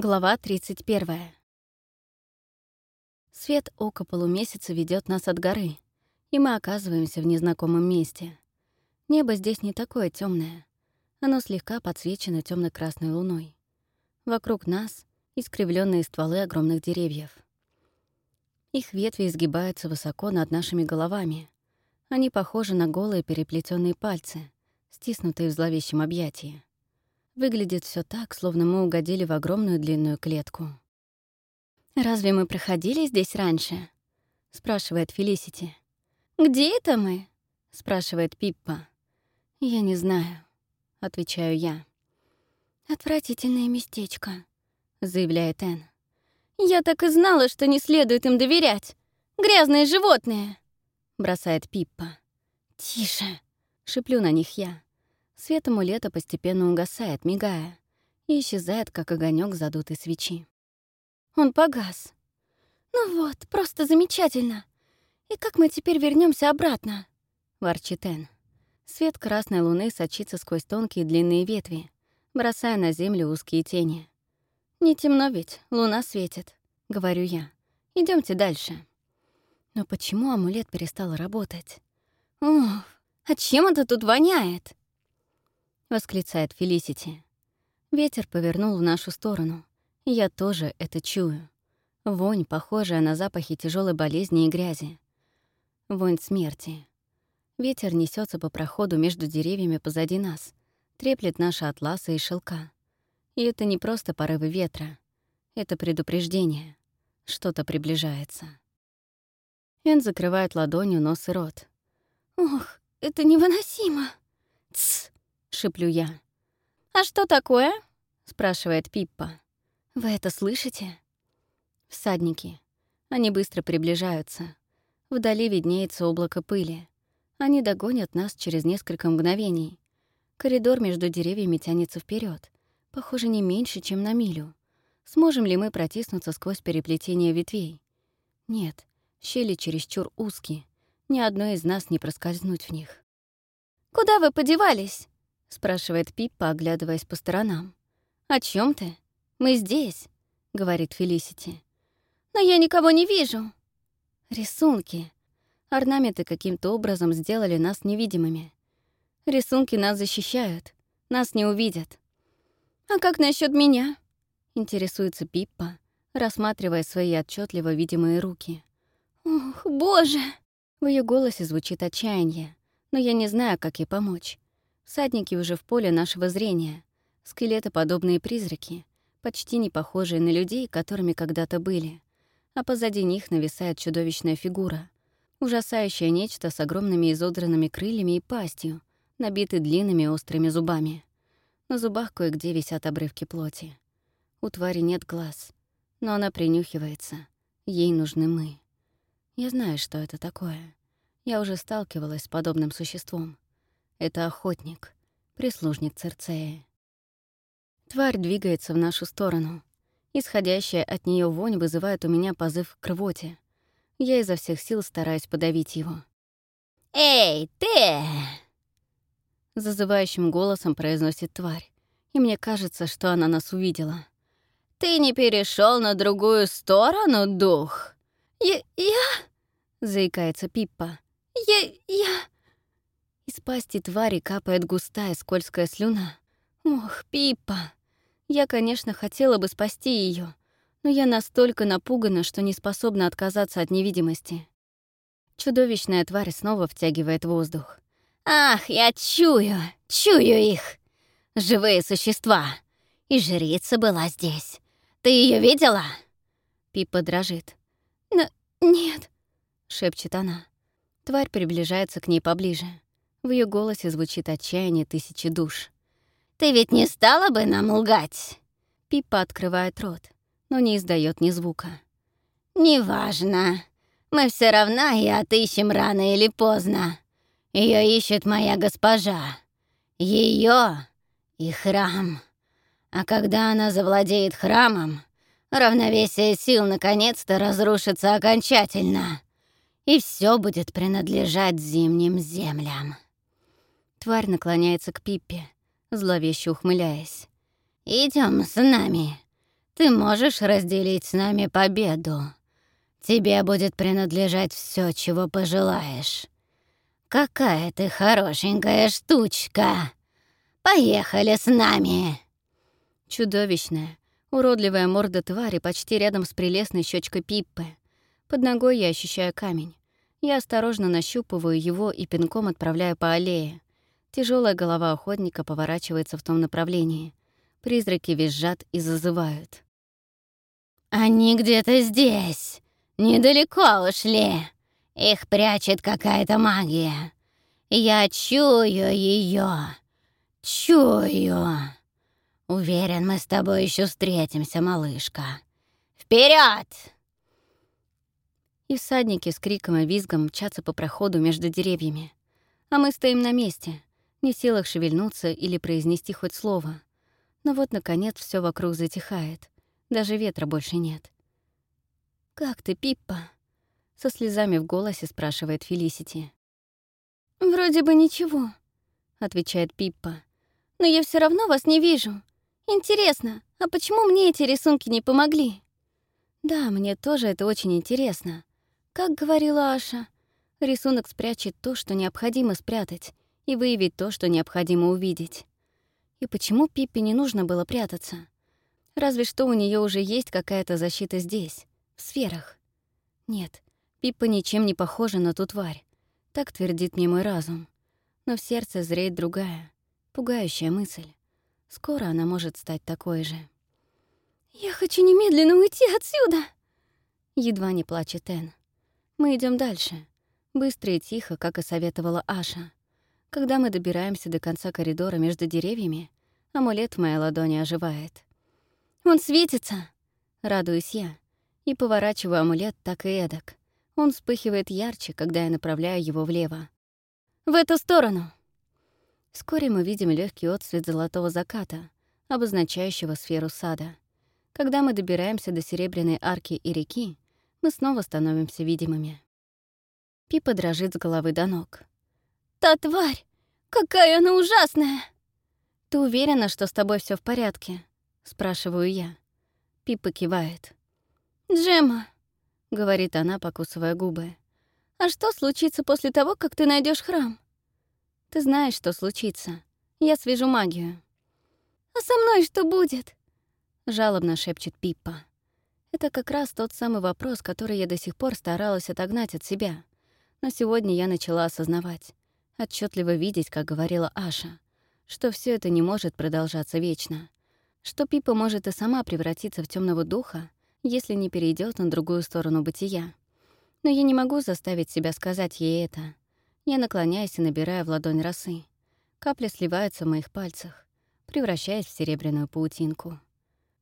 Глава 31. Свет ока полумесяца ведет нас от горы, и мы оказываемся в незнакомом месте. Небо здесь не такое темное. Оно слегка подсвечено темно красной луной. Вокруг нас — искривленные стволы огромных деревьев. Их ветви изгибаются высоко над нашими головами. Они похожи на голые переплетенные пальцы, стиснутые в зловещем объятии. Выглядит все так, словно мы угодили в огромную длинную клетку. «Разве мы проходили здесь раньше?» — спрашивает Фелисити. «Где это мы?» — спрашивает Пиппа. «Я не знаю», — отвечаю я. «Отвратительное местечко», — заявляет Энн. «Я так и знала, что не следует им доверять. Грязные животные!» — бросает Пиппа. «Тише!» — шиплю на них я. Свет амулета постепенно угасает, мигая, и исчезает, как огонек задутой свечи. Он погас. «Ну вот, просто замечательно! И как мы теперь вернемся обратно?» — ворчит Энн. Свет красной луны сочится сквозь тонкие длинные ветви, бросая на землю узкие тени. «Не темно ведь, луна светит», — говорю я. Идемте дальше». Но почему амулет перестал работать? «Уф, а чем это тут воняет?» — восклицает Фелисити. Ветер повернул в нашу сторону. Я тоже это чую. Вонь, похожая на запахи тяжелой болезни и грязи. Вонь смерти. Ветер несется по проходу между деревьями позади нас, треплет наши атласы и шелка. И это не просто порывы ветра. Это предупреждение. Что-то приближается. Эн закрывает ладонью нос и рот. «Ох, это невыносимо!» «Тсс!» — шиплю я. «А что такое?» — спрашивает Пиппа. «Вы это слышите?» Всадники. Они быстро приближаются. Вдали виднеется облако пыли. Они догонят нас через несколько мгновений. Коридор между деревьями тянется вперед, похоже, не меньше, чем на милю. Сможем ли мы протиснуться сквозь переплетение ветвей? Нет, щели чересчур узкие. Ни одной из нас не проскользнуть в них. «Куда вы подевались?» — спрашивает Пиппа, оглядываясь по сторонам. «О чем ты? Мы здесь», — говорит Фелисити. «Но я никого не вижу». «Рисунки. Орнаменты каким-то образом сделали нас невидимыми. Рисунки нас защищают, нас не увидят». «А как насчет меня?» — интересуется Пиппа, рассматривая свои отчетливо видимые руки. «Ох, боже!» В ее голосе звучит отчаяние, но я не знаю, как ей помочь. Всадники уже в поле нашего зрения. Скелетоподобные призраки, почти не похожие на людей, которыми когда-то были. А позади них нависает чудовищная фигура. Ужасающее нечто с огромными изодранными крыльями и пастью, набитой длинными острыми зубами. На зубах кое-где висят обрывки плоти. У твари нет глаз, но она принюхивается. Ей нужны мы. Я знаю, что это такое. Я уже сталкивалась с подобным существом. Это охотник, прислужник Церцеи. Тварь двигается в нашу сторону. Исходящая от нее вонь вызывает у меня позыв к рвоте. Я изо всех сил стараюсь подавить его. «Эй, ты!» Зазывающим голосом произносит тварь, и мне кажется, что она нас увидела. «Ты не перешел на другую сторону, дух?» «Я... я...» — заикается Пиппа. «Я... я...» Из пасти твари капает густая скользкая слюна. Ох, Пиппа. Я, конечно, хотела бы спасти ее, но я настолько напугана, что не способна отказаться от невидимости. Чудовищная тварь снова втягивает воздух. «Ах, я чую, чую их! Живые существа! И жрица была здесь. Ты ее видела?» Пиппа дрожит. «Н «Нет», — шепчет она. Тварь приближается к ней поближе. В ее голосе звучит отчаяние тысячи душ. «Ты ведь не стала бы нам лгать?» Пиппа открывает рот, но не издает ни звука. «Неважно. Мы все равно и отыщем рано или поздно. Ее ищет моя госпожа. Ее и храм. А когда она завладеет храмом, равновесие сил наконец-то разрушится окончательно, и все будет принадлежать зимним землям». Тварь наклоняется к Пиппе, зловеще ухмыляясь. Идем с нами. ты можешь разделить с нами победу. Тебе будет принадлежать все, чего пожелаешь. Какая ты хорошенькая штучка! Поехали с нами!» Чудовищная, уродливая морда твари почти рядом с прелестной щечкой Пиппы. Под ногой я ощущаю камень. Я осторожно нащупываю его и пинком отправляю по аллее. Тяжелая голова охотника поворачивается в том направлении. Призраки визжат и зазывают. «Они где-то здесь. Недалеко ушли. Их прячет какая-то магия. Я чую ее. Чую. Уверен, мы с тобой еще встретимся, малышка. Вперед! И всадники с криком и визгом мчатся по проходу между деревьями. А мы стоим на месте, не в силах шевельнуться или произнести хоть слово. Но вот, наконец, все вокруг затихает. Даже ветра больше нет. «Как ты, Пиппа?» — со слезами в голосе спрашивает Фелисити. «Вроде бы ничего», — отвечает Пиппа. «Но я все равно вас не вижу. Интересно, а почему мне эти рисунки не помогли?» «Да, мне тоже это очень интересно. Как говорила Аша, рисунок спрячет то, что необходимо спрятать, и выявить то, что необходимо увидеть. И почему Пиппе не нужно было прятаться? Разве что у нее уже есть какая-то защита здесь, в сферах. Нет, Пиппа ничем не похожа на ту тварь. Так твердит мне мой разум. Но в сердце зреет другая, пугающая мысль. Скоро она может стать такой же. «Я хочу немедленно уйти отсюда!» Едва не плачет Энн. Мы идем дальше. Быстро и тихо, как и советовала Аша. Когда мы добираемся до конца коридора между деревьями, амулет в моей ладони оживает. «Он светится!» — радуюсь я. И поворачиваю амулет так и эдак. Он вспыхивает ярче, когда я направляю его влево. «В эту сторону!» Вскоре мы видим легкий отсвет золотого заката, обозначающего сферу сада. Когда мы добираемся до серебряной арки и реки, мы снова становимся видимыми. Пипа дрожит с головы до ног. «Та тварь! Какая она ужасная!» «Ты уверена, что с тобой все в порядке?» спрашиваю я. Пипа кивает. «Джема», — говорит она, покусывая губы, «а что случится после того, как ты найдешь храм?» «Ты знаешь, что случится. Я свяжу магию». «А со мной что будет?» — жалобно шепчет Пиппа. Это как раз тот самый вопрос, который я до сих пор старалась отогнать от себя. Но сегодня я начала осознавать, отчетливо видеть, как говорила Аша, что все это не может продолжаться вечно что Пипа может и сама превратиться в темного духа, если не перейдет на другую сторону бытия. Но я не могу заставить себя сказать ей это. Я наклоняюсь и набираю в ладонь росы. Капли сливаются в моих пальцах, превращаясь в серебряную паутинку.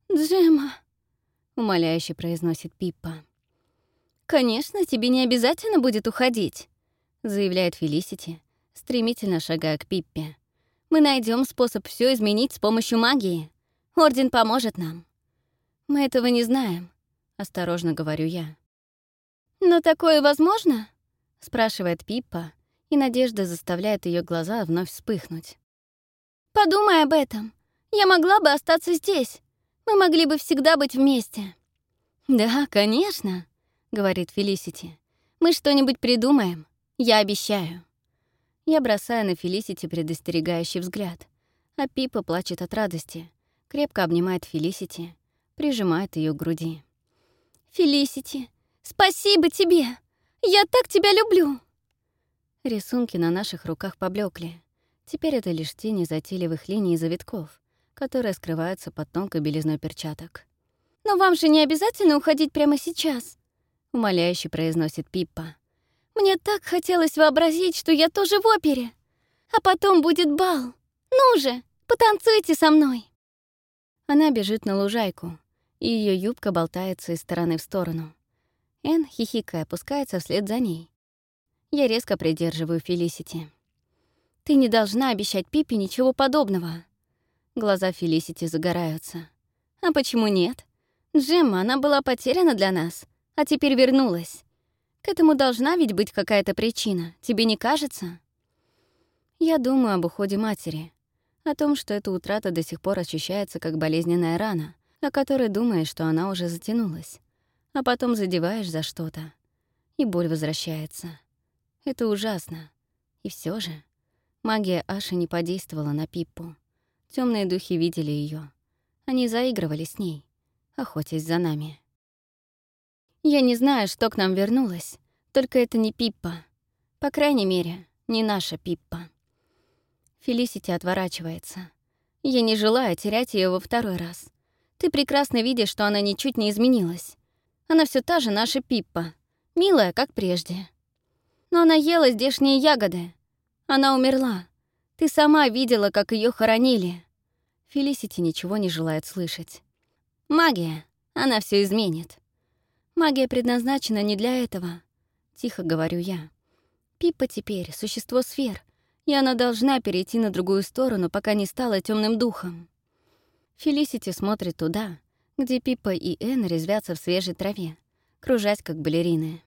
«Джема!» — умоляюще произносит Пиппа. «Конечно, тебе не обязательно будет уходить», — заявляет Фелисити, стремительно шагая к Пиппе. «Мы найдем способ все изменить с помощью магии. Орден поможет нам». «Мы этого не знаем», — осторожно говорю я. «Но такое возможно?» — спрашивает Пиппа, и надежда заставляет ее глаза вновь вспыхнуть. «Подумай об этом. Я могла бы остаться здесь. Мы могли бы всегда быть вместе». «Да, конечно», — говорит Фелисити. «Мы что-нибудь придумаем. Я обещаю». Я бросаю на Фелисити предостерегающий взгляд, а Пипа плачет от радости крепко обнимает Фелисити, прижимает ее к груди. «Фелисити, спасибо тебе! Я так тебя люблю!» Рисунки на наших руках поблекли. Теперь это лишь тени затейливых линий и завитков, которые скрываются под тонкой белизной перчаток. «Но вам же не обязательно уходить прямо сейчас», — умоляюще произносит Пиппа. «Мне так хотелось вообразить, что я тоже в опере. А потом будет бал. Ну же, потанцуйте со мной!» Она бежит на лужайку, и ее юбка болтается из стороны в сторону. Эн, хихикая, опускается вслед за ней. Я резко придерживаю Фелисити. «Ты не должна обещать Пипи ничего подобного». Глаза Фелисити загораются. «А почему нет? Джемма, она была потеряна для нас, а теперь вернулась. К этому должна ведь быть какая-то причина, тебе не кажется?» Я думаю об уходе матери, о том, что эта утрата до сих пор ощущается как болезненная рана, о которой думаешь, что она уже затянулась, а потом задеваешь за что-то, и боль возвращается. Это ужасно. И все же магия Аши не подействовала на Пиппу. Темные духи видели ее. Они заигрывали с ней, охотясь за нами. Я не знаю, что к нам вернулось, только это не Пиппа. По крайней мере, не наша Пиппа. Фелисити отворачивается. Я не желаю терять ее во второй раз. Ты прекрасно видишь, что она ничуть не изменилась. Она все та же наша Пиппа, милая, как прежде. Но она ела здешние ягоды. Она умерла. Ты сама видела, как ее хоронили. Фелисити ничего не желает слышать. Магия. Она все изменит. Магия предназначена не для этого. Тихо говорю я. Пиппа теперь — существо сфер, и она должна перейти на другую сторону, пока не стала темным духом. Фелисити смотрит туда, где Пиппа и Энн резвятся в свежей траве, кружась как балерины.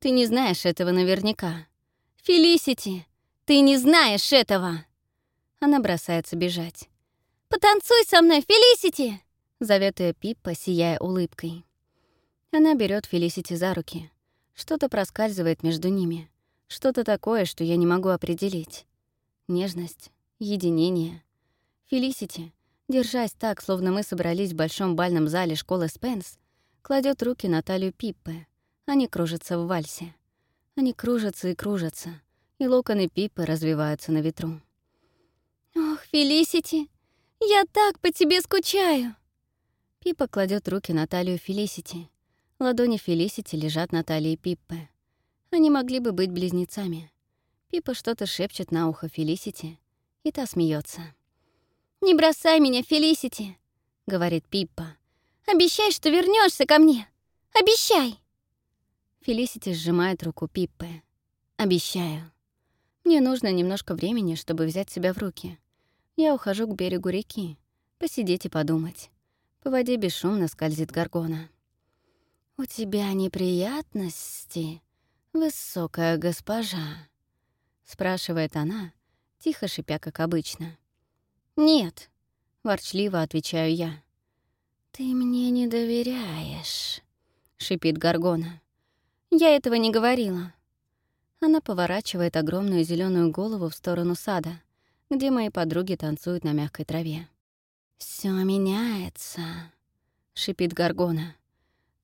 Ты не знаешь этого наверняка. Фелисити, ты не знаешь этого! Она бросается бежать. «Потанцуй со мной, Фелисити!» — зовет ее Пиппа, сияя улыбкой. Она берет Фелисити за руки. Что-то проскальзывает между ними. Что-то такое, что я не могу определить. Нежность, единение. Фелисити, держась так, словно мы собрались в большом бальном зале школы Спенс, кладет руки на талию Пиппы. Они кружатся в вальсе. Они кружатся и кружатся, и локоны Пиппы развиваются на ветру. «Ох, Фелисити, я так по тебе скучаю!» Пипа кладет руки на талию Фелисити. Ладони Фелисити лежат на талии Пиппы. Они могли бы быть близнецами. Пипа что-то шепчет на ухо Фелисити, и та смеется. «Не бросай меня, Фелисити!» — говорит Пиппа. «Обещай, что вернешься ко мне! Обещай!» Фелисити сжимает руку Пиппы. «Обещаю. Мне нужно немножко времени, чтобы взять себя в руки. Я ухожу к берегу реки, посидеть и подумать. По воде бесшумно скользит горгона. «У тебя неприятности?» «Высокая госпожа?» — спрашивает она, тихо шипя, как обычно. «Нет», — ворчливо отвечаю я. «Ты мне не доверяешь», — шипит Гаргона. «Я этого не говорила». Она поворачивает огромную зеленую голову в сторону сада, где мои подруги танцуют на мягкой траве. Все меняется», — шипит Гаргона.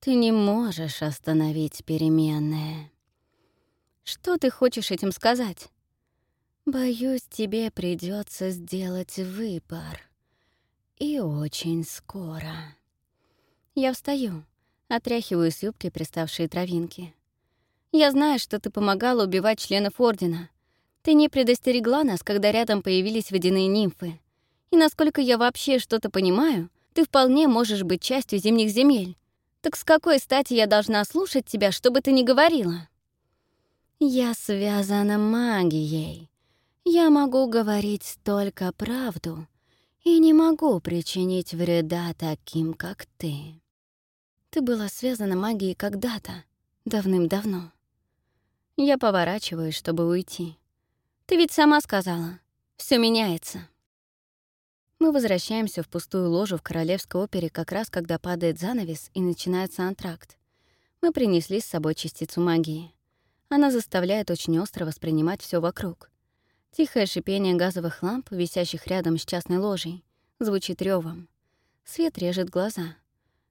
«Ты не можешь остановить переменные». Что ты хочешь этим сказать? Боюсь, тебе придется сделать выбор. И очень скоро. Я встаю, отряхиваю с юбки приставшие травинки. Я знаю, что ты помогала убивать членов Ордена. Ты не предостерегла нас, когда рядом появились водяные нимфы. И насколько я вообще что-то понимаю, ты вполне можешь быть частью зимних земель. Так с какой стати я должна слушать тебя, чтобы ты не говорила?» Я связана магией. Я могу говорить только правду и не могу причинить вреда таким, как ты. Ты была связана магией когда-то, давным-давно. Я поворачиваюсь, чтобы уйти. Ты ведь сама сказала, все меняется. Мы возвращаемся в пустую ложу в Королевской опере как раз когда падает занавес и начинается антракт. Мы принесли с собой частицу магии. Она заставляет очень остро воспринимать все вокруг. Тихое шипение газовых ламп, висящих рядом с частной ложей, звучит ревом. Свет режет глаза,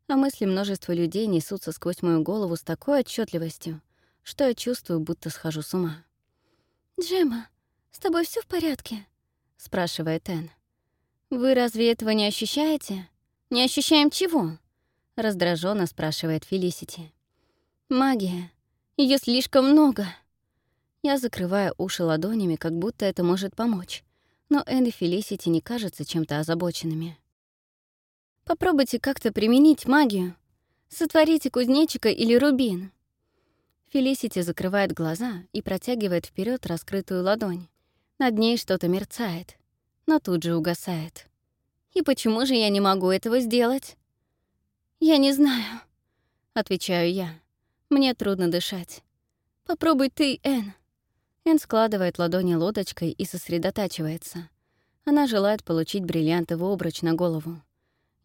а мысли множества людей несутся сквозь мою голову с такой отчетливостью, что я чувствую, будто схожу с ума. «Джема, с тобой все в порядке?» — спрашивает Энн. «Вы разве этого не ощущаете?» «Не ощущаем чего?» — раздраженно спрашивает Фелисити. «Магия. Ее слишком много. Я закрываю уши ладонями, как будто это может помочь. Но Энн и Фелисити не кажутся чем-то озабоченными. Попробуйте как-то применить магию. Сотворите кузнечика или рубин. Фелисити закрывает глаза и протягивает вперед раскрытую ладонь. Над ней что-то мерцает, но тут же угасает. И почему же я не могу этого сделать? Я не знаю, отвечаю я. Мне трудно дышать. Попробуй ты, Эн. Эн складывает ладони лодочкой и сосредотачивается. Она желает получить бриллиантовый обруч на голову.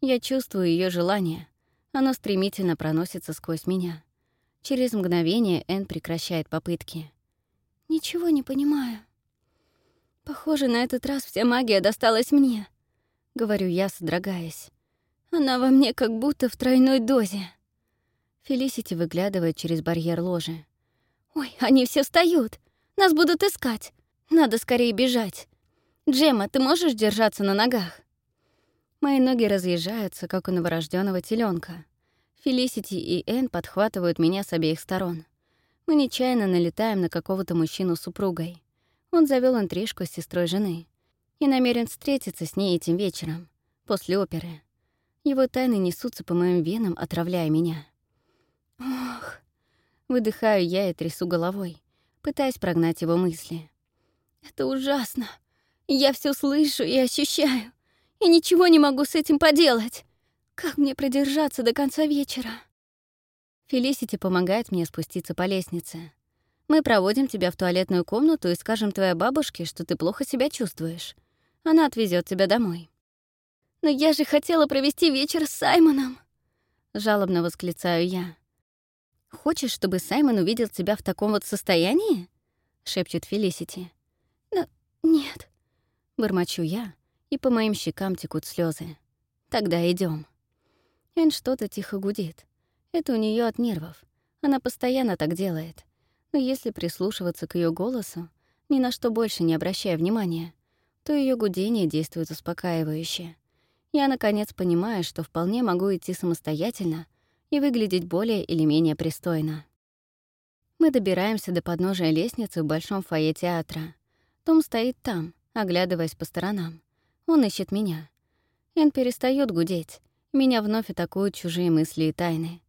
Я чувствую ее желание. Оно стремительно проносится сквозь меня. Через мгновение Энн прекращает попытки. «Ничего не понимаю. Похоже, на этот раз вся магия досталась мне», — говорю я, содрогаясь. «Она во мне как будто в тройной дозе». Фелисити выглядывает через барьер ложи. «Ой, они все встают! Нас будут искать! Надо скорее бежать! Джема, ты можешь держаться на ногах?» Мои ноги разъезжаются, как у новорожденного теленка. Фелисити и Энн подхватывают меня с обеих сторон. Мы нечаянно налетаем на какого-то мужчину с супругой. Он завел интрижку с сестрой жены и намерен встретиться с ней этим вечером, после оперы. Его тайны несутся по моим венам, отравляя меня. Ох, выдыхаю я и трясу головой, пытаясь прогнать его мысли. Это ужасно. Я все слышу и ощущаю, и ничего не могу с этим поделать. Как мне продержаться до конца вечера? Фелисити помогает мне спуститься по лестнице. Мы проводим тебя в туалетную комнату и скажем твоей бабушке, что ты плохо себя чувствуешь. Она отвезет тебя домой. Но я же хотела провести вечер с Саймоном. Жалобно восклицаю я. «Хочешь, чтобы Саймон увидел тебя в таком вот состоянии?» — шепчет Фелисити. «Но нет», — бормочу я, и по моим щекам текут слезы. «Тогда идем. Эн что-то тихо гудит. Это у нее от нервов. Она постоянно так делает. Но если прислушиваться к ее голосу, ни на что больше не обращая внимания, то ее гудение действует успокаивающе. Я, наконец, понимаю, что вполне могу идти самостоятельно и выглядеть более или менее пристойно. Мы добираемся до подножия лестницы в большом фойе театра. Том стоит там, оглядываясь по сторонам. Он ищет меня. Эн перестает гудеть, меня вновь атакуют чужие мысли и тайны.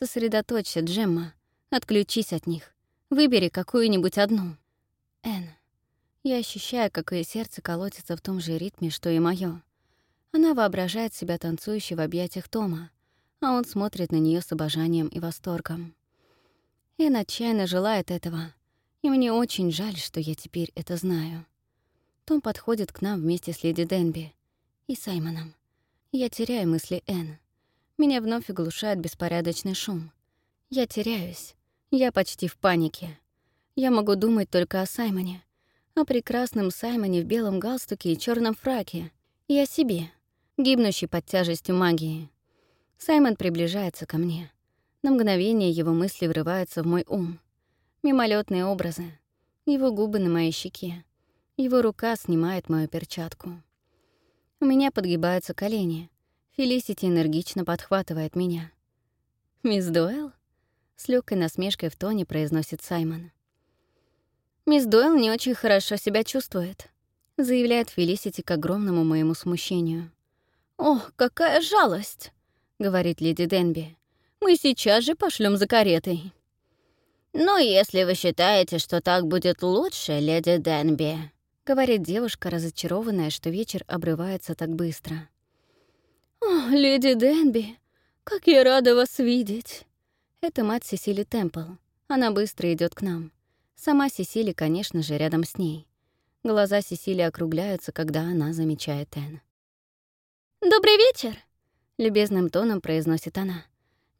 Сосредоточься, Джемма. Отключись от них. Выбери какую-нибудь одну. Эн. Я ощущаю, как ее сердце колотится в том же ритме, что и моё. Она воображает себя танцующей в объятиях Тома, а он смотрит на нее с обожанием и восторгом. Эн отчаянно желает этого, и мне очень жаль, что я теперь это знаю. Том подходит к нам вместе с леди Денби и Саймоном. Я теряю мысли Н. Меня вновь оглушает беспорядочный шум. Я теряюсь. Я почти в панике. Я могу думать только о Саймоне. О прекрасном Саймоне в белом галстуке и черном фраке. И о себе, гибнущей под тяжестью магии. Саймон приближается ко мне. На мгновение его мысли врываются в мой ум. Мимолетные образы. Его губы на моей щеке. Его рука снимает мою перчатку. У меня подгибаются колени. Фелисити энергично подхватывает меня. «Мисс Дойл?» — с легкой насмешкой в тоне произносит Саймон. «Мисс Дойл не очень хорошо себя чувствует», — заявляет Фелисити к огромному моему смущению. «Ох, какая жалость!» — говорит леди Денби. «Мы сейчас же пошлем за каретой». «Ну, если вы считаете, что так будет лучше, леди Денби», — говорит девушка, разочарованная, что вечер обрывается так быстро. «О, леди Денби, как я рада вас видеть!» Это мать Сесили Темпл. Она быстро идет к нам. Сама Сесили, конечно же, рядом с ней. Глаза Сесили округляются, когда она замечает Энн. «Добрый вечер!» — любезным тоном произносит она.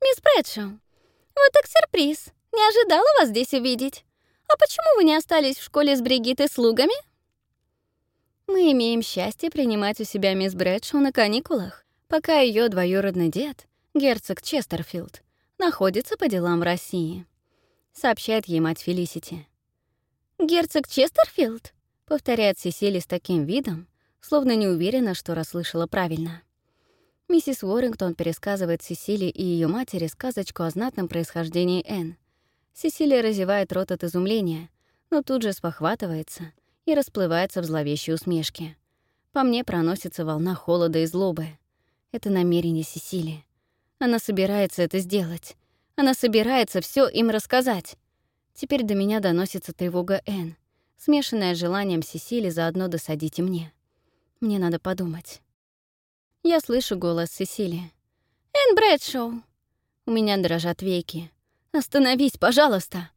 «Мисс Брэдшоу, вот так сюрприз! Не ожидала вас здесь увидеть. А почему вы не остались в школе с Бригиттой слугами?» Мы имеем счастье принимать у себя мисс Брэдшоу на каникулах, пока ее двоюродный дед, герцог Честерфилд, находится по делам России», — сообщает ей мать Фелисити. «Герцог Честерфилд?» — повторяет Сесили с таким видом, словно не уверена, что расслышала правильно. Миссис Уоррингтон пересказывает Сесили и ее матери сказочку о знатном происхождении Энн. Сесилия разевает рот от изумления, но тут же спохватывается и расплывается в зловещей усмешке. По мне проносится волна холода и злобы. Это намерение Сесили. Она собирается это сделать. Она собирается все им рассказать. Теперь до меня доносится тревога Н, смешанная желанием Сесили заодно досадить и мне. Мне надо подумать. Я слышу голос Сесили. «Энн Брэдшоу!» У меня дрожат веки. «Остановись, пожалуйста!»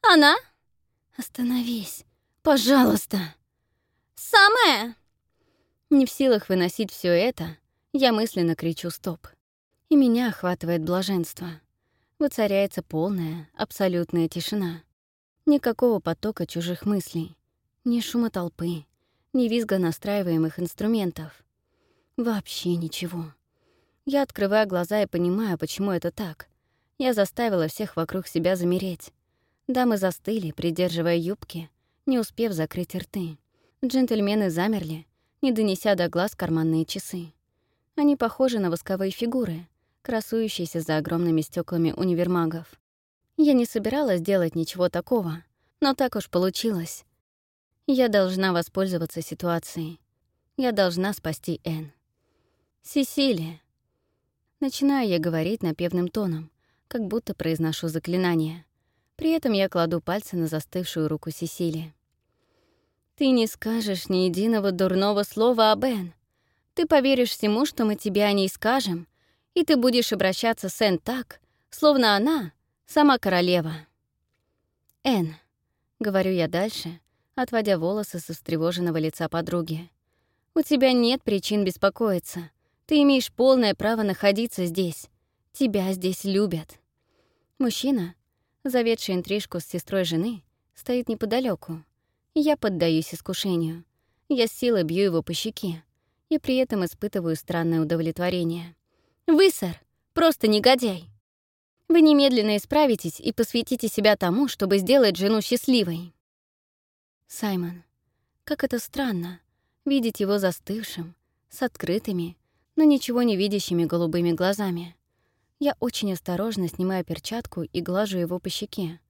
«Она?» «Остановись!» Пожалуйста. Самое. Не в силах выносить все это, Я мысленно кричу «стоп». И меня охватывает блаженство. Воцаряется полная, абсолютная тишина. Никакого потока чужих мыслей. Ни шума толпы, ни визга настраиваемых инструментов. Вообще ничего. Я открываю глаза и понимаю, почему это так. Я заставила всех вокруг себя замереть. Дамы застыли, придерживая юбки, не успев закрыть рты. Джентльмены замерли, не донеся до глаз карманные часы. Они похожи на восковые фигуры, красующиеся за огромными стеклами универмагов. Я не собиралась делать ничего такого, но так уж получилось. Я должна воспользоваться ситуацией. Я должна спасти Энн. «Сесилия!» Начинаю я говорить напевным тоном, как будто произношу заклинание. При этом я кладу пальцы на застывшую руку Сесилии. Ты не скажешь ни единого дурного слова об Энн. Ты поверишь всему, что мы тебе о ней скажем, и ты будешь обращаться с Энн так, словно она — сама королева. Энн, — говорю я дальше, отводя волосы со встревоженного лица подруги. «У тебя нет причин беспокоиться. Ты имеешь полное право находиться здесь. Тебя здесь любят». Мужчина, заведший интрижку с сестрой жены, стоит неподалеку. Я поддаюсь искушению. Я с силой бью его по щеке и при этом испытываю странное удовлетворение. «Вы, сэр, просто негодяй! Вы немедленно исправитесь и посвятите себя тому, чтобы сделать жену счастливой!» Саймон. Как это странно, видеть его застывшим, с открытыми, но ничего не видящими голубыми глазами. Я очень осторожно снимаю перчатку и глажу его по щеке.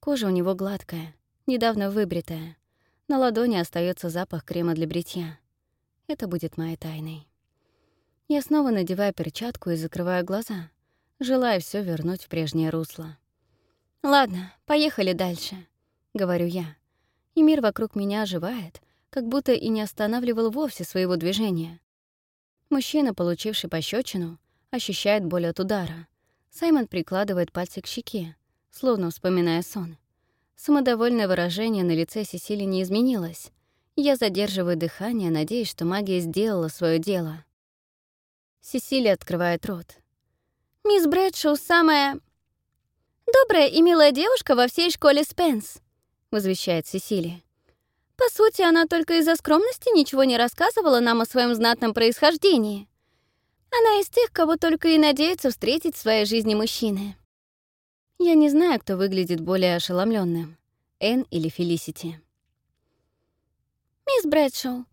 Кожа у него гладкая, недавно выбритая. На ладони остается запах крема для бритья. Это будет моей тайной. Я снова надеваю перчатку и закрываю глаза, желая все вернуть в прежнее русло. «Ладно, поехали дальше», — говорю я. И мир вокруг меня оживает, как будто и не останавливал вовсе своего движения. Мужчина, получивший пощечину, ощущает боль от удара. Саймон прикладывает пальцы к щеке, словно вспоминая сон. Самодовольное выражение на лице Сесили не изменилось. Я задерживаю дыхание, надеясь, что магия сделала свое дело. Сесили открывает рот. «Мисс Брэдшоу самая... добрая и милая девушка во всей школе Спенс», — возвещает Сесили. «По сути, она только из-за скромности ничего не рассказывала нам о своем знатном происхождении. Она из тех, кого только и надеется встретить в своей жизни мужчины. Я не знаю, кто выглядит более ошеломленным, Энн или Фелисити. «Мисс Брэдшоу,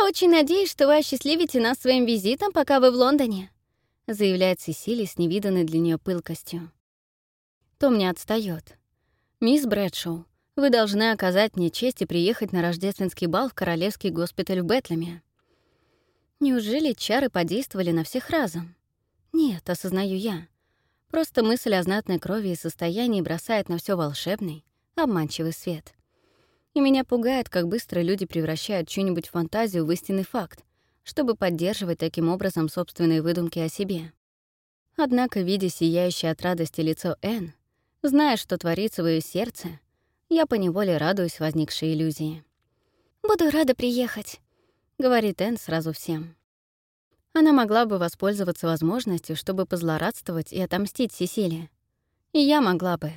я очень надеюсь, что вы осчастливите нас своим визитом, пока вы в Лондоне», заявляет Сесили с невиданной для нее пылкостью. Том не отстает. «Мисс Брэдшоу, вы должны оказать мне честь и приехать на рождественский бал в Королевский госпиталь в Бетлеме». Неужели чары подействовали на всех разом? Нет, осознаю я. Просто мысль о знатной крови и состоянии бросает на все волшебный, обманчивый свет. И меня пугает, как быстро люди превращают чью-нибудь фантазию в истинный факт, чтобы поддерживать таким образом собственные выдумки о себе. Однако, видя сияющее от радости лицо Энн, зная, что творится в ее сердце, я поневоле радуюсь возникшей иллюзии. «Буду рада приехать», — говорит Энн сразу всем. Она могла бы воспользоваться возможностью, чтобы позлорадствовать и отомстить Сесиле. И я могла бы.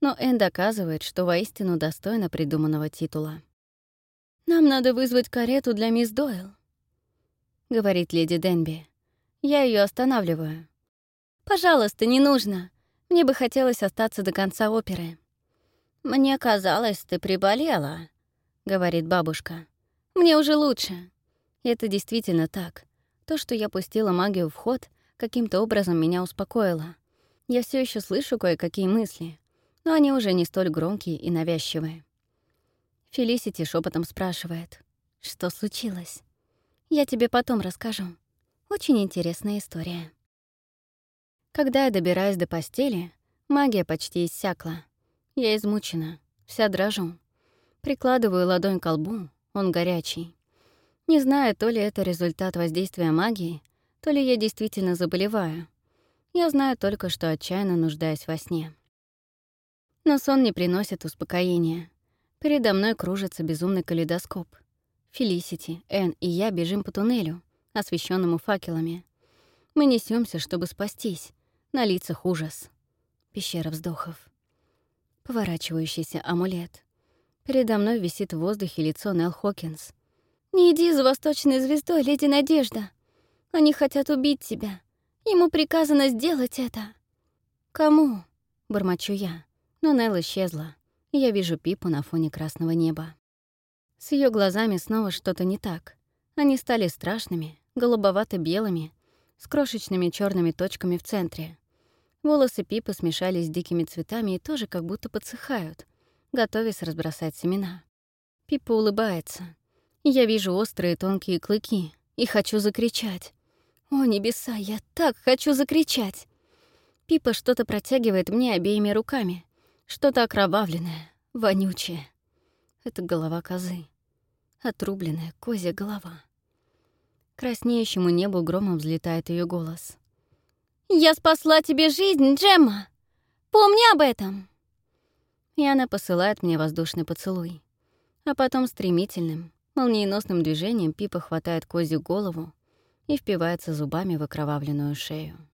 Но Энн доказывает, что воистину достойна придуманного титула. «Нам надо вызвать карету для мисс Дойл», — говорит леди Денби. Я ее останавливаю. «Пожалуйста, не нужно. Мне бы хотелось остаться до конца оперы». «Мне казалось, ты приболела», — говорит бабушка. «Мне уже лучше». И это действительно так. То, что я пустила магию в ход, каким-то образом меня успокоило. Я все еще слышу кое-какие мысли, но они уже не столь громкие и навязчивые. Фелисити шепотом спрашивает, что случилось. Я тебе потом расскажу. Очень интересная история. Когда я добираюсь до постели, магия почти иссякла. Я измучена, вся дрожу. Прикладываю ладонь к колбу, он горячий. Не знаю, то ли это результат воздействия магии, то ли я действительно заболеваю. Я знаю только, что отчаянно нуждаюсь во сне. Но сон не приносит успокоения. Передо мной кружится безумный калейдоскоп. Фелисити, Энн и я бежим по туннелю, освещенному факелами. Мы несемся, чтобы спастись. На лицах ужас. Пещера вздохов. Поворачивающийся амулет. Передо мной висит в воздухе лицо Нелл Хокинс. «Не иди за восточной звездой, леди Надежда. Они хотят убить тебя. Ему приказано сделать это». «Кому?» — бормочу я. Но Нелл исчезла. И я вижу Пипу на фоне красного неба. С ее глазами снова что-то не так. Они стали страшными, голубовато-белыми, с крошечными черными точками в центре. Волосы Пипы смешались с дикими цветами и тоже как будто подсыхают, готовясь разбросать семена. Пипа улыбается. Я вижу острые тонкие клыки и хочу закричать. О, небеса, я так хочу закричать! Пипа что-то протягивает мне обеими руками. Что-то окровавленное, вонючее. Это голова козы. Отрубленная козья голова. Краснеющему небу громом взлетает ее голос. «Я спасла тебе жизнь, Джемма! Помни об этом!» И она посылает мне воздушный поцелуй. А потом стремительным, молниеносным движением Пипа хватает козью голову и впивается зубами в окровавленную шею.